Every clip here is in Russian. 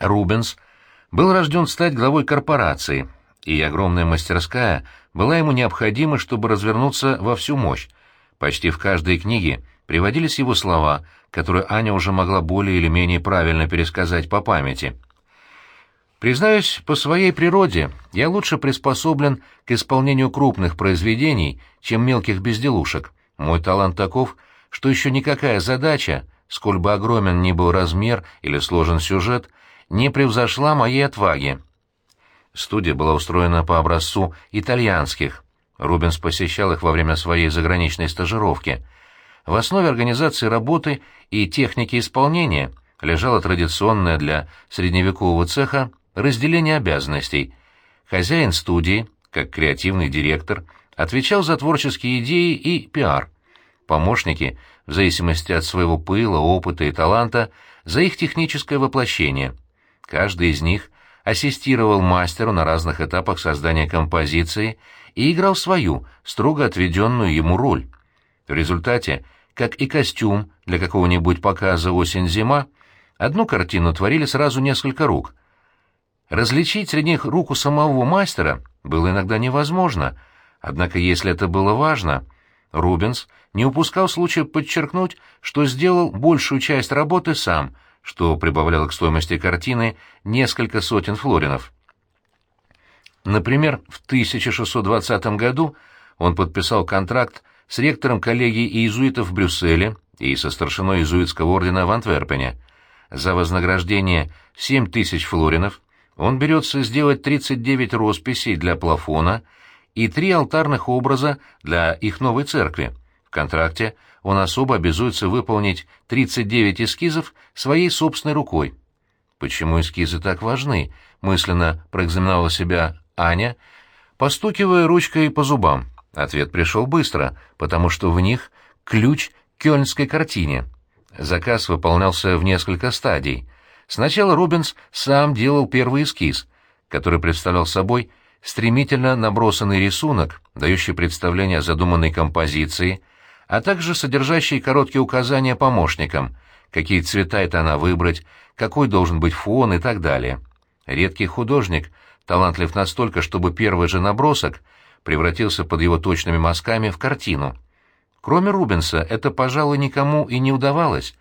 Рубенс был рожден стать главой корпорации, и огромная мастерская была ему необходима, чтобы развернуться во всю мощь. Почти в каждой книге приводились его слова, которые Аня уже могла более или менее правильно пересказать по памяти. Признаюсь, по своей природе я лучше приспособлен к исполнению крупных произведений, чем мелких безделушек. Мой талант таков, что еще никакая задача, сколь бы огромен ни был размер или сложен сюжет, не превзошла моей отваги. Студия была устроена по образцу итальянских. Рубенс посещал их во время своей заграничной стажировки. В основе организации работы и техники исполнения лежало традиционное для средневекового цеха разделение обязанностей. Хозяин студии, как креативный директор, отвечал за творческие идеи и пиар. Помощники, в зависимости от своего пыла, опыта и таланта, за их техническое воплощение. Каждый из них ассистировал мастеру на разных этапах создания композиции и играл свою, строго отведенную ему роль. В результате, как и костюм для какого-нибудь показа «Осень-зима», одну картину творили сразу несколько рук. Различить среди них руку самого мастера было иногда невозможно, однако если это было важно, Рубенс не упускал случая подчеркнуть, что сделал большую часть работы сам, что прибавляло к стоимости картины несколько сотен флоринов. Например, в 1620 году он подписал контракт с ректором коллегии иезуитов в Брюсселе и со старшиной иезуитского ордена в Антверпене. За вознаграждение 7 тысяч флоринов он берется сделать 39 росписей для плафона и три алтарных образа для их новой церкви. В контракте он особо обязуется выполнить 39 эскизов своей собственной рукой. Почему эскизы так важны? Мысленно проэкзаменовала себя Аня, постукивая ручкой по зубам. Ответ пришел быстро, потому что в них ключ к кёльнской картине. Заказ выполнялся в несколько стадий. Сначала Рубенс сам делал первый эскиз, который представлял собой стремительно набросанный рисунок, дающий представление о задуманной композиции, а также содержащий короткие указания помощникам, какие цвета это она выбрать, какой должен быть фон и так далее. Редкий художник талантлив настолько, чтобы первый же набросок превратился под его точными мазками в картину. Кроме Рубенса, это, пожалуй, никому и не удавалось.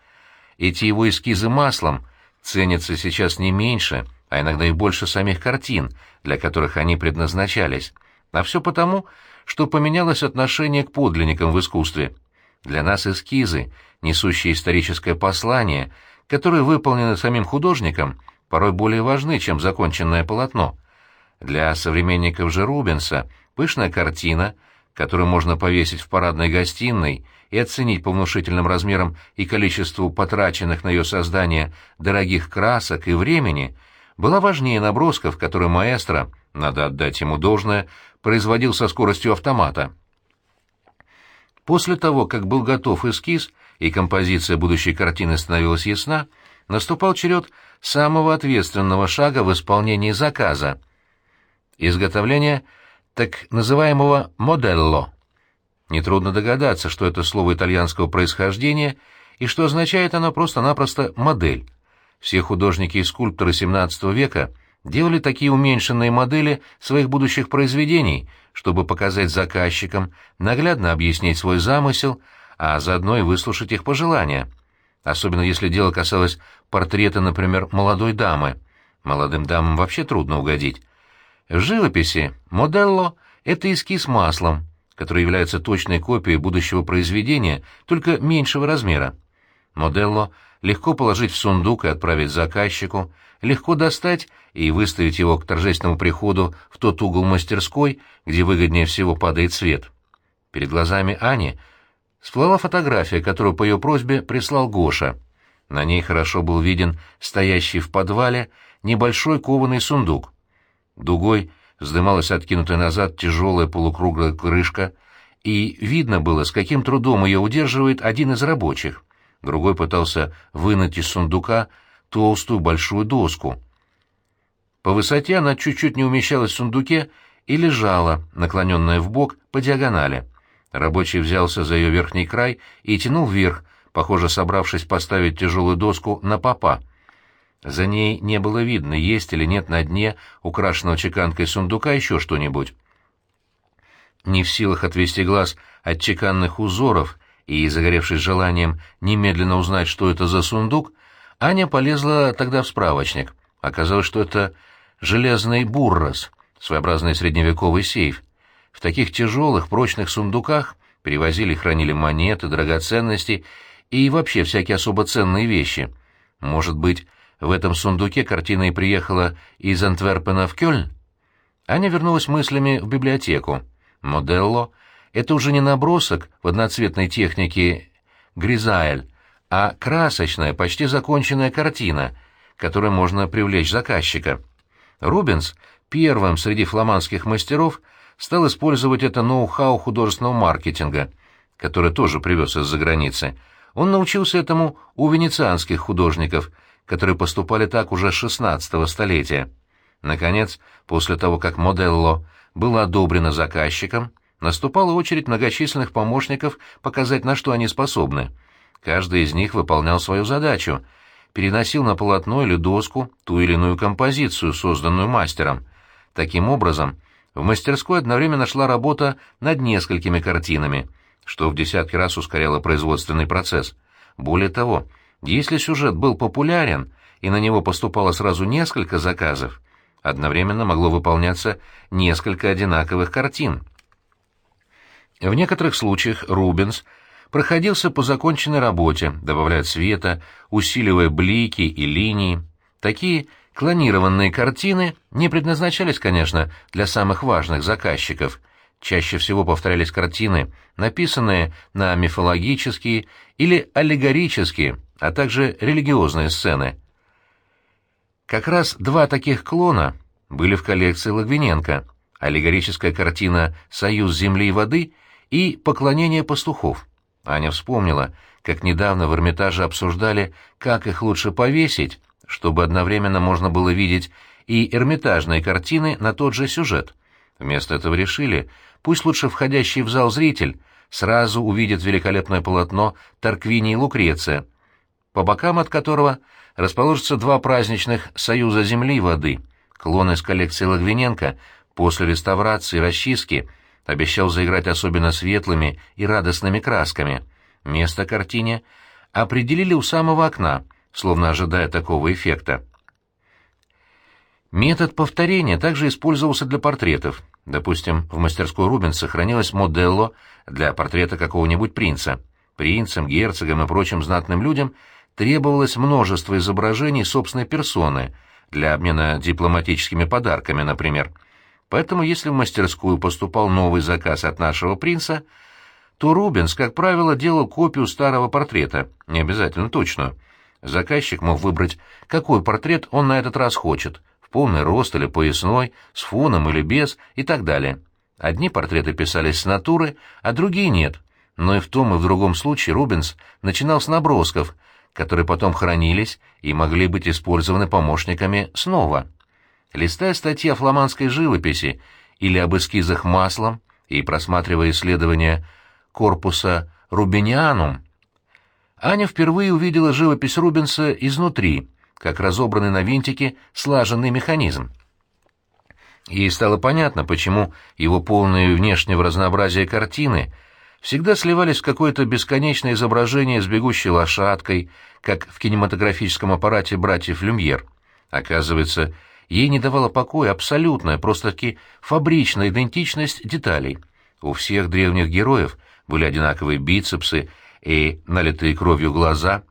Эти его эскизы маслом ценятся сейчас не меньше, а иногда и больше самих картин, для которых они предназначались. А все потому, что поменялось отношение к подлинникам в искусстве. Для нас эскизы, несущие историческое послание, которые выполнены самим художником, порой более важны, чем законченное полотно. Для современников же Рубенса пышная картина, которую можно повесить в парадной гостиной и оценить по внушительным размерам и количеству потраченных на ее создание дорогих красок и времени, была важнее набросков, которые маэстро, надо отдать ему должное, производил со скоростью автомата. После того, как был готов эскиз и композиция будущей картины становилась ясна, наступал черед самого ответственного шага в исполнении заказа — изготовление так называемого «моделло». Нетрудно догадаться, что это слово итальянского происхождения и что означает оно просто-напросто «модель». Все художники и скульпторы XVII века делали такие уменьшенные модели своих будущих произведений, чтобы показать заказчикам, наглядно объяснить свой замысел, а заодно и выслушать их пожелания. Особенно если дело касалось портрета, например, молодой дамы. Молодым дамам вообще трудно угодить. В живописи моделло — это эскиз маслом, который является точной копией будущего произведения, только меньшего размера. Моделло легко положить в сундук и отправить заказчику, легко достать и выставить его к торжественному приходу в тот угол мастерской, где выгоднее всего падает свет. Перед глазами Ани всплыла фотография, которую по ее просьбе прислал Гоша. На ней хорошо был виден стоящий в подвале небольшой кованый сундук. Дугой вздымалась откинутая назад тяжелая полукруглая крышка, и видно было, с каким трудом ее удерживает один из рабочих. Другой пытался вынуть из сундука толстую большую доску. По высоте она чуть-чуть не умещалась в сундуке и лежала, наклоненная в бок по диагонали. Рабочий взялся за ее верхний край и тянул вверх, похоже, собравшись поставить тяжелую доску на попа. За ней не было видно, есть или нет на дне украшенного чеканкой сундука еще что-нибудь. Не в силах отвести глаз от чеканных узоров и, загоревшись желанием немедленно узнать, что это за сундук, Аня полезла тогда в справочник. Оказалось, что это железный буррос, своеобразный средневековый сейф. В таких тяжелых, прочных сундуках перевозили и хранили монеты, драгоценности и вообще всякие особо ценные вещи. Может быть, в этом сундуке картина и приехала из Антверпена в Кёльн? Аня вернулась мыслями в библиотеку. Моделло — это уже не набросок в одноцветной технике Гризаэль, а красочная, почти законченная картина, которой можно привлечь заказчика. Рубенс первым среди фламандских мастеров стал использовать это ноу-хау художественного маркетинга, который тоже привез из-за границы. Он научился этому у венецианских художников, которые поступали так уже с XVI столетия. Наконец, после того, как Моделло было одобрено заказчиком, наступала очередь многочисленных помощников показать, на что они способны. Каждый из них выполнял свою задачу, переносил на полотно или доску ту или иную композицию, созданную мастером. Таким образом, в мастерской одновременно шла работа над несколькими картинами, что в десятки раз ускоряло производственный процесс. Более того, если сюжет был популярен, и на него поступало сразу несколько заказов, одновременно могло выполняться несколько одинаковых картин. В некоторых случаях Рубенс проходился по законченной работе, добавляя цвета, усиливая блики и линии. Такие клонированные картины не предназначались, конечно, для самых важных заказчиков. Чаще всего повторялись картины, написанные на мифологические или аллегорические, а также религиозные сцены. Как раз два таких клона были в коллекции Логвиненко — аллегорическая картина «Союз земли и воды» и «Поклонение пастухов». Аня вспомнила, как недавно в Эрмитаже обсуждали, как их лучше повесить, чтобы одновременно можно было видеть и эрмитажные картины на тот же сюжет. Вместо этого решили, пусть лучше входящий в зал зритель сразу увидит великолепное полотно Тарквини и Лукреция, по бокам от которого расположатся два праздничных «Союза земли и воды». Клон из коллекции Логвиненко после реставрации и расчистки обещал заиграть особенно светлыми и радостными красками. Место картине определили у самого окна, словно ожидая такого эффекта. Метод повторения также использовался для портретов. Допустим, в мастерской Рубенс сохранилась моделло для портрета какого-нибудь принца. Принцам, герцогам и прочим знатным людям – требовалось множество изображений собственной персоны для обмена дипломатическими подарками, например. Поэтому если в мастерскую поступал новый заказ от нашего принца, то Рубенс, как правило, делал копию старого портрета, не обязательно точную. Заказчик мог выбрать, какой портрет он на этот раз хочет, в полный рост или поясной, с фоном или без и так далее. Одни портреты писались с натуры, а другие нет. Но и в том и в другом случае Рубенс начинал с набросков — которые потом хранились и могли быть использованы помощниками снова. Листая статьи о фламандской живописи или об эскизах маслом и просматривая исследования корпуса Рубинианум, Аня впервые увидела живопись Рубенса изнутри, как разобранный на винтики слаженный механизм. Ей стало понятно, почему его полное внешнего разнообразия картины — всегда сливались в какое-то бесконечное изображение с бегущей лошадкой, как в кинематографическом аппарате братьев Люмьер. Оказывается, ей не давала покоя абсолютная, просто-таки фабричная идентичность деталей. У всех древних героев были одинаковые бицепсы и налитые кровью глаза.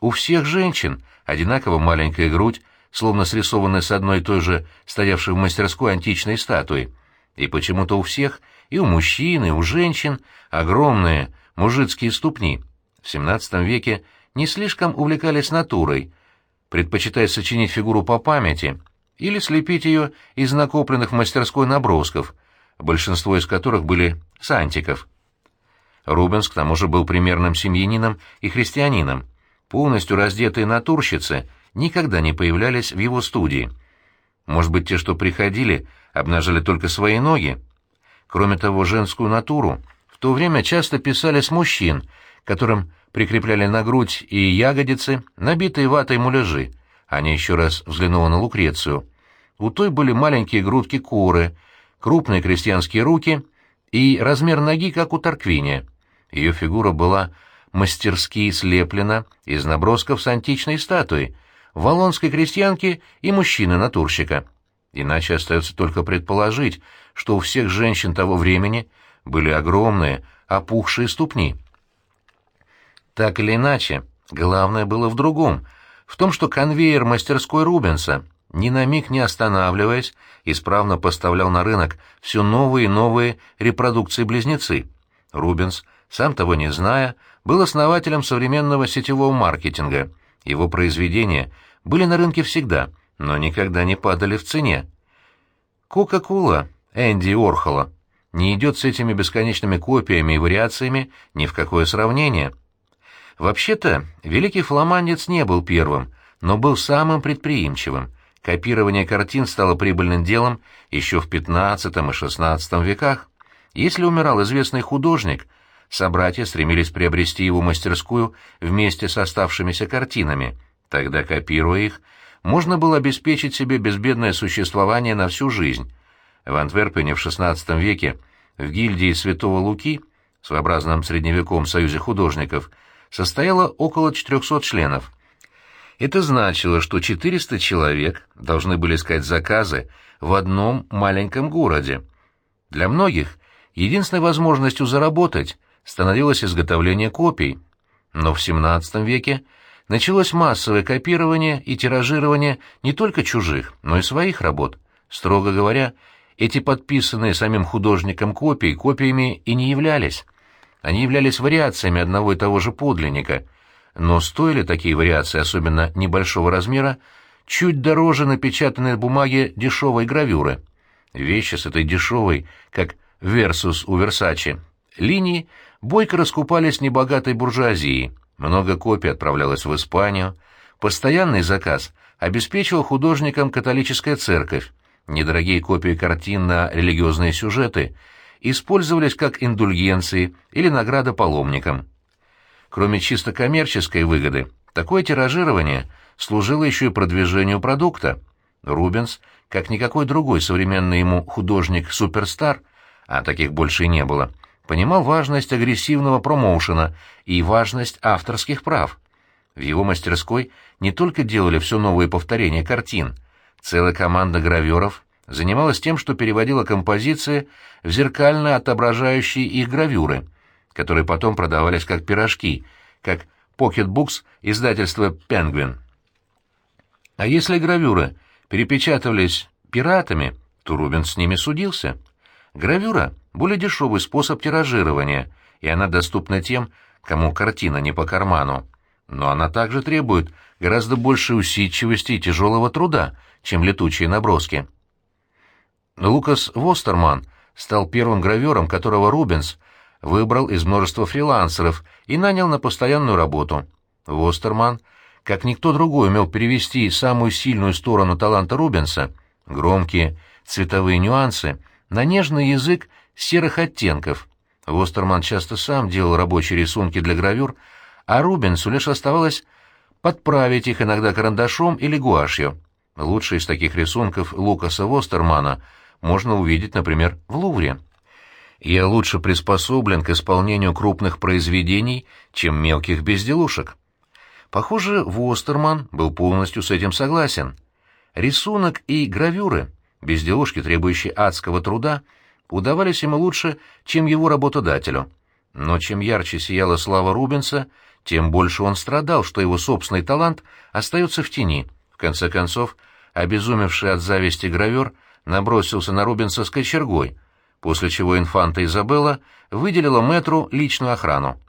У всех женщин одинаково маленькая грудь, словно срисованная с одной и той же стоявшей в мастерской античной статуи. И почему-то у всех — и у мужчин, и у женщин огромные мужицкие ступни. В XVII веке не слишком увлекались натурой, предпочитая сочинить фигуру по памяти или слепить ее из накопленных в мастерской набросков, большинство из которых были сантиков. Рубенс, к тому же, был примерным семьянином и христианином. Полностью раздетые натурщицы никогда не появлялись в его студии. Может быть, те, что приходили, обнажали только свои ноги, Кроме того, женскую натуру в то время часто писали с мужчин, которым прикрепляли на грудь и ягодицы набитые ватой муляжи, Аня еще раз взглянула на Лукрецию. У той были маленькие грудки куры, крупные крестьянские руки и размер ноги, как у Тарквиния. Ее фигура была мастерски слеплена из набросков с античной статуей, валонской крестьянки и мужчины-натурщика. Иначе остается только предположить, что у всех женщин того времени были огромные, опухшие ступни. Так или иначе, главное было в другом, в том, что конвейер мастерской Рубенса, ни на миг не останавливаясь, исправно поставлял на рынок все новые и новые репродукции-близнецы. Рубенс, сам того не зная, был основателем современного сетевого маркетинга. Его произведения были на рынке всегда, но никогда не падали в цене. Кока-кола Энди Орхола не идет с этими бесконечными копиями и вариациями ни в какое сравнение. Вообще-то, великий фламандец не был первым, но был самым предприимчивым. Копирование картин стало прибыльным делом еще в XV и XVI веках. Если умирал известный художник, собратья стремились приобрести его мастерскую вместе с оставшимися картинами. Тогда, копируя их, можно было обеспечить себе безбедное существование на всю жизнь. В Антверпене в XVI веке в гильдии Святого Луки, своеобразном средневековом союзе художников, состояло около 400 членов. Это значило, что 400 человек должны были искать заказы в одном маленьком городе. Для многих единственной возможностью заработать становилось изготовление копий. Но в XVII веке началось массовое копирование и тиражирование не только чужих, но и своих работ. Строго говоря, эти подписанные самим художником копии копиями и не являлись. Они являлись вариациями одного и того же подлинника, но стоили такие вариации, особенно небольшого размера, чуть дороже напечатанной на бумаге дешевой гравюры. Вещи с этой дешевой, как «Версус» у Версачи, линии бойко раскупались небогатой буржуазии, много копий отправлялось в Испанию, постоянный заказ обеспечивал художникам католическая церковь, недорогие копии картин на религиозные сюжеты использовались как индульгенции или награда паломникам. Кроме чисто коммерческой выгоды, такое тиражирование служило еще и продвижению продукта. Рубенс, как никакой другой современный ему художник-суперстар, а таких больше и не было, понимал важность агрессивного промоушена и важность авторских прав. В его мастерской не только делали все новые повторения картин, целая команда граверов занималась тем, что переводила композиции в зеркально отображающие их гравюры — которые потом продавались как пирожки, как pocket books издательства «Penguin». А если гравюры перепечатывались пиратами, то Рубин с ними судился. Гравюра — более дешевый способ тиражирования, и она доступна тем, кому картина не по карману. Но она также требует гораздо большей усидчивости и тяжелого труда, чем летучие наброски. Лукас Востерман стал первым гравером, которого Рубенс выбрал из множества фрилансеров и нанял на постоянную работу. Востерман, как никто другой, умел перевести самую сильную сторону таланта Рубенса, громкие цветовые нюансы, на нежный язык серых оттенков. Востерман часто сам делал рабочие рисунки для гравюр, а Рубенсу лишь оставалось подправить их иногда карандашом или гуашью. Лучшие из таких рисунков Лукаса Востермана можно увидеть, например, в Лувре я лучше приспособлен к исполнению крупных произведений, чем мелких безделушек. Похоже, Востерман был полностью с этим согласен. Рисунок и гравюры, безделушки, требующие адского труда, удавались ему лучше, чем его работодателю. Но чем ярче сияла слава Рубенса, тем больше он страдал, что его собственный талант остается в тени. В конце концов, обезумевший от зависти гравер набросился на Рубенса с кочергой — после чего инфанта Изабелла выделила мэтру личную охрану.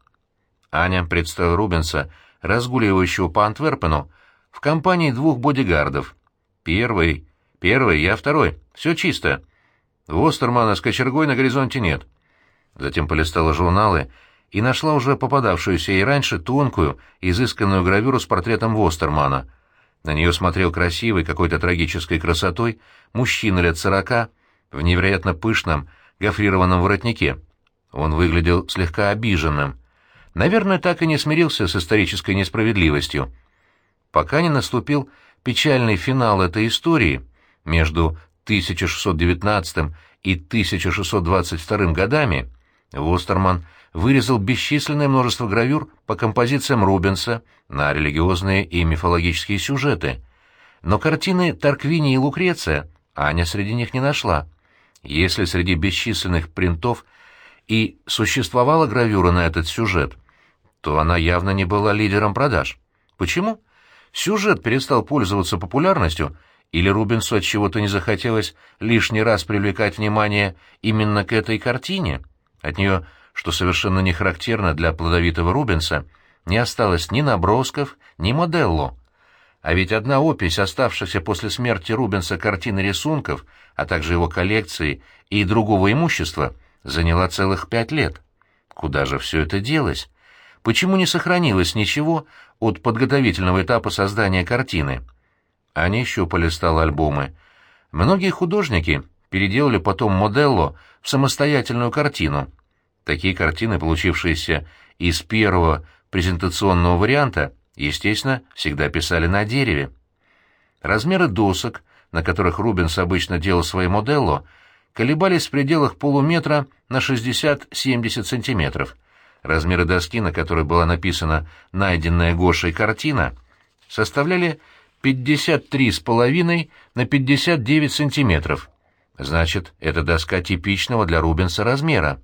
Аня представила Рубенса, разгуливающего по Антверпену, в компании двух бодигардов. Первый, первый, я второй, все чисто. Востермана с кочергой на горизонте нет. Затем полистала журналы и нашла уже попадавшуюся ей раньше тонкую, изысканную гравюру с портретом Востермана. На нее смотрел красивый, какой-то трагической красотой, мужчина лет сорока, в невероятно пышном, гофрированном воротнике. Он выглядел слегка обиженным. Наверное, так и не смирился с исторической несправедливостью. Пока не наступил печальный финал этой истории между 1619 и 1622 годами, Востерман вырезал бесчисленное множество гравюр по композициям Рубенса на религиозные и мифологические сюжеты. Но картины Тарквини и Лукреция Аня среди них не нашла. Если среди бесчисленных принтов и существовала гравюра на этот сюжет, то она явно не была лидером продаж. Почему? Сюжет перестал пользоваться популярностью, или Рубенсу от чего-то не захотелось лишний раз привлекать внимание именно к этой картине? От нее что совершенно не характерно для плодовитого Рубенса, не осталось ни набросков, ни моделло. А ведь одна опись оставшихся после смерти Рубенса картины рисунков, а также его коллекции и другого имущества, заняла целых пять лет. Куда же все это делось? Почему не сохранилось ничего от подготовительного этапа создания картины? Они еще полистал альбомы. Многие художники переделали потом моделло в самостоятельную картину — Такие картины, получившиеся из первого презентационного варианта, естественно, всегда писали на дереве. Размеры досок, на которых Рубенс обычно делал свои моделло, колебались в пределах полуметра на 60-70 сантиметров. Размеры доски, на которой была написана найденная Гошей картина, составляли 53,5 на 59 сантиметров. Значит, это доска типичного для Рубенса размера.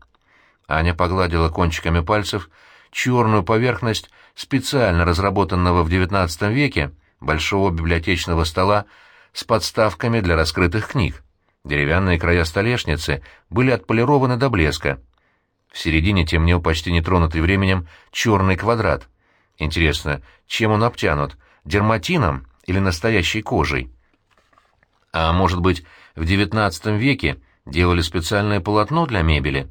Аня погладила кончиками пальцев черную поверхность специально разработанного в XIX веке большого библиотечного стола с подставками для раскрытых книг. Деревянные края столешницы были отполированы до блеска. В середине темнел почти нетронутый временем черный квадрат. Интересно, чем он обтянут, дерматином или настоящей кожей? А может быть, в XIX веке делали специальное полотно для мебели?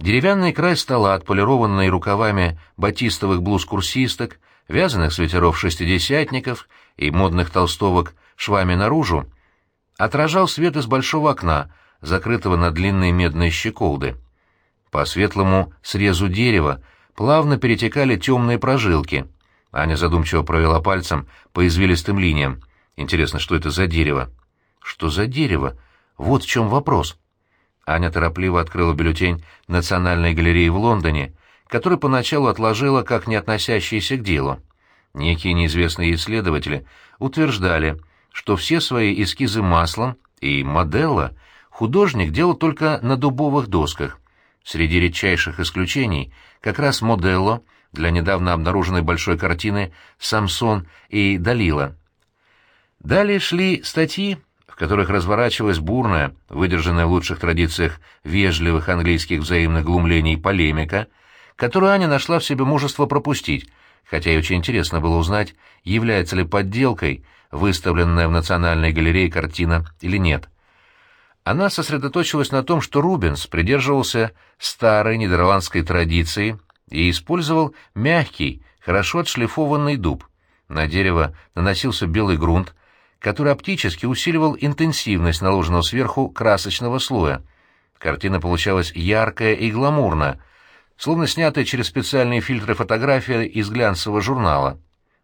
Деревянный край стола, отполированный рукавами батистовых блуз-курсисток, вязаных свитеров шестидесятников и модных толстовок швами наружу, отражал свет из большого окна, закрытого на длинные медные щеколды. По светлому срезу дерева плавно перетекали темные прожилки. Аня задумчиво провела пальцем по извилистым линиям. Интересно, что это за дерево? Что за дерево? Вот в чем вопрос. Аня торопливо открыла бюллетень Национальной галереи в Лондоне, который поначалу отложила как не относящийся к делу. Некие неизвестные исследователи утверждали, что все свои эскизы маслом и моделла художник делал только на дубовых досках. Среди редчайших исключений как раз моделло для недавно обнаруженной большой картины «Самсон и Далила». Далее шли статьи в которых разворачивалась бурная, выдержанная в лучших традициях вежливых английских взаимных глумлений полемика, которую Аня нашла в себе мужество пропустить, хотя и очень интересно было узнать, является ли подделкой выставленная в Национальной галерее картина или нет. Она сосредоточилась на том, что Рубенс придерживался старой нидерландской традиции и использовал мягкий, хорошо отшлифованный дуб. На дерево наносился белый грунт, который оптически усиливал интенсивность наложенного сверху красочного слоя. Картина получалась яркая и гламурная, словно снятая через специальные фильтры фотография из глянцевого журнала.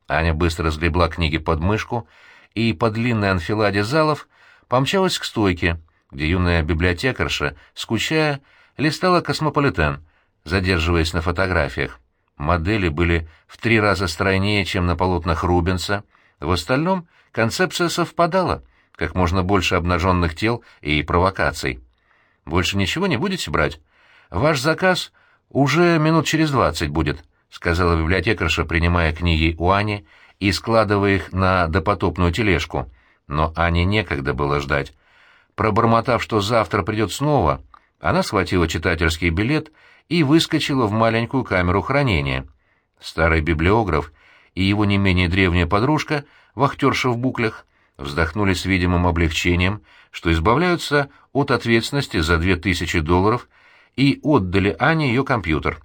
Аня быстро сгребла книги под мышку и по длинной анфиладе залов помчалась к стойке, где юная библиотекарша, скучая, листала «Космополитен», задерживаясь на фотографиях. Модели были в три раза стройнее, чем на полотнах Рубенса, в остальном — концепция совпадала. Как можно больше обнаженных тел и провокаций. Больше ничего не будете брать? Ваш заказ уже минут через двадцать будет, — сказала библиотекарша, принимая книги у Ани и складывая их на допотопную тележку. Но Ане некогда было ждать. Пробормотав, что завтра придет снова, она схватила читательский билет и выскочила в маленькую камеру хранения. Старый библиограф и его не менее древняя подружка — вахтерша в буклях, вздохнули с видимым облегчением, что избавляются от ответственности за две тысячи долларов и отдали Ане ее компьютер.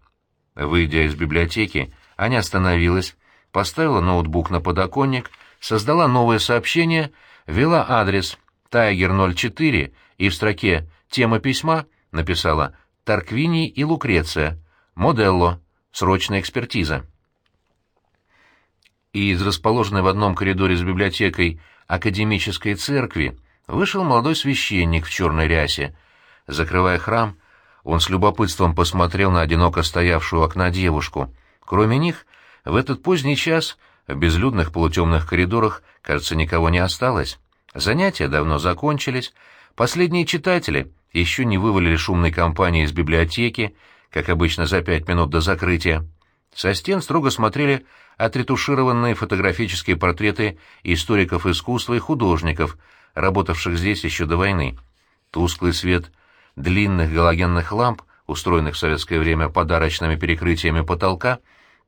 Выйдя из библиотеки, Аня остановилась, поставила ноутбук на подоконник, создала новое сообщение, ввела адрес Тайгер04 и в строке «Тема письма» написала «Тарквини и Лукреция», «Моделло», «Срочная экспертиза». И из расположенной в одном коридоре с библиотекой академической церкви вышел молодой священник в черной рясе. Закрывая храм, он с любопытством посмотрел на одиноко стоявшую окна девушку. Кроме них, в этот поздний час в безлюдных полутемных коридорах, кажется, никого не осталось. Занятия давно закончились, последние читатели еще не вывалили шумной компании из библиотеки, как обычно за пять минут до закрытия. Со стен строго смотрели отретушированные фотографические портреты историков искусства и художников, работавших здесь еще до войны. Тусклый свет длинных галогенных ламп, устроенных в советское время подарочными перекрытиями потолка,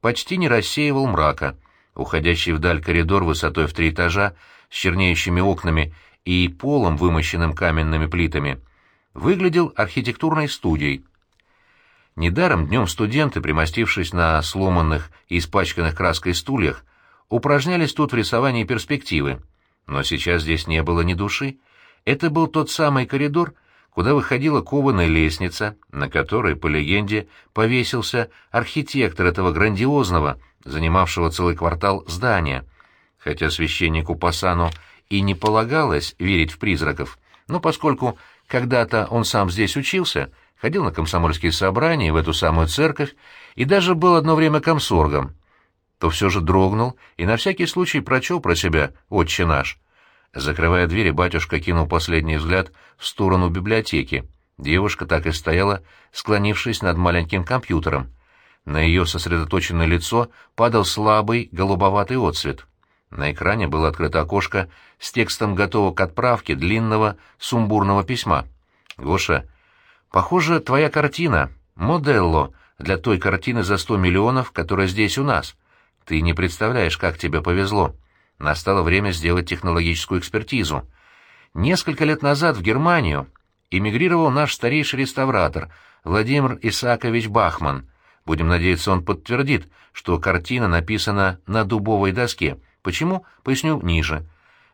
почти не рассеивал мрака. Уходящий вдаль коридор высотой в три этажа с чернеющими окнами и полом, вымощенным каменными плитами, выглядел архитектурной студией. Недаром днем студенты, примостившись на сломанных и испачканных краской стульях, упражнялись тут в рисовании перспективы. Но сейчас здесь не было ни души. Это был тот самый коридор, куда выходила кованая лестница, на которой, по легенде, повесился архитектор этого грандиозного, занимавшего целый квартал здания. Хотя священнику Пасану и не полагалось верить в призраков, но поскольку когда-то он сам здесь учился — ходил на комсомольские собрания в эту самую церковь и даже был одно время комсоргом, то все же дрогнул и на всякий случай прочел про себя «Отче наш». Закрывая двери, батюшка кинул последний взгляд в сторону библиотеки. Девушка так и стояла, склонившись над маленьким компьютером. На ее сосредоточенное лицо падал слабый голубоватый отсвет. На экране было открыто окошко с текстом готового к отправке длинного сумбурного письма. «Гоша, Похоже, твоя картина — моделло для той картины за сто миллионов, которая здесь у нас. Ты не представляешь, как тебе повезло. Настало время сделать технологическую экспертизу. Несколько лет назад в Германию эмигрировал наш старейший реставратор Владимир Исаакович Бахман. Будем надеяться, он подтвердит, что картина написана на дубовой доске. Почему? Поясню ниже.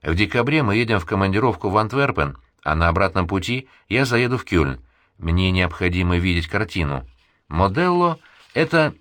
В декабре мы едем в командировку в Антверпен, а на обратном пути я заеду в Кёльн. Мне необходимо видеть картину. Моделло — это